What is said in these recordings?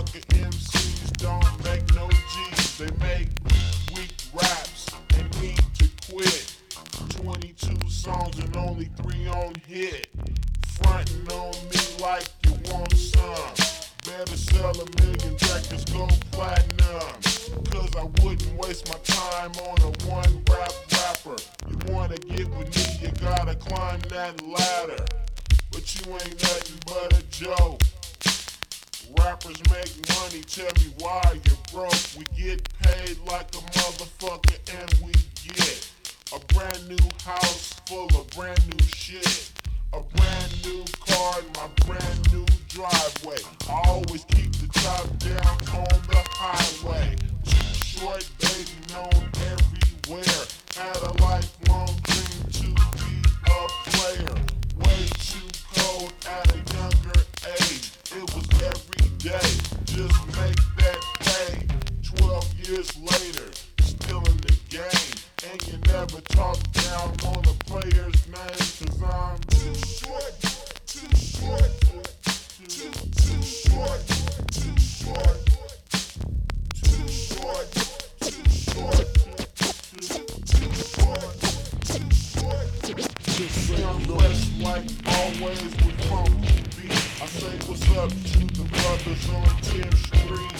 sucker MCs don't make no G's. They make weak, raps and need to quit. 22 songs and only three on hit. Frontin' on me like you want some. Better sell a million records, go platinum. Cause I wouldn't waste my time on a one rap rapper. You wanna get with me, you gotta climb that ladder. But you ain't nothing but a joke. Rappers make money, tell me why you're broke. We get paid like a motherfucker and we get a brand new house full of brand new shit. A brand new car in my brand new driveway. I always keep the top down on the highway. Years still in the game. And you never talk down on a player's name. Cause I'm too short, too short, too, too short, too short, too short, too short, too, short, too short. Young West like always with funky beat. I say what's up to the brothers on 10th Street.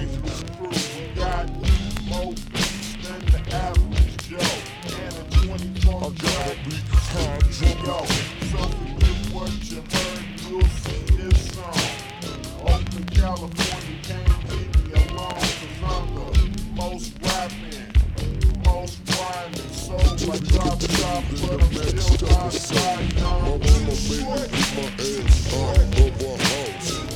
song. Oakland, California can't me alone, cause I'm the most rapping, most so like drop top, but I'm still too short, too short,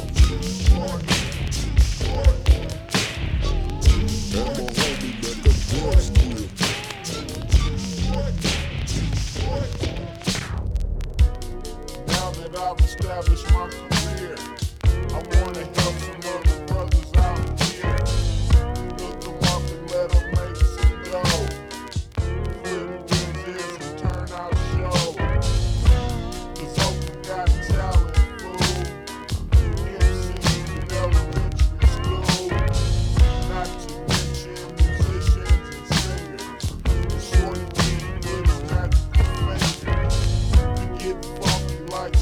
I've my career, I wanna help some other brothers out here. Look them up and let them make some dough. Flip this and turn out show. Cause Oakland got talent, fool. MCs in elementary school. Not to mention musicians and singers. Shorty team looks magical fingers. To get funky like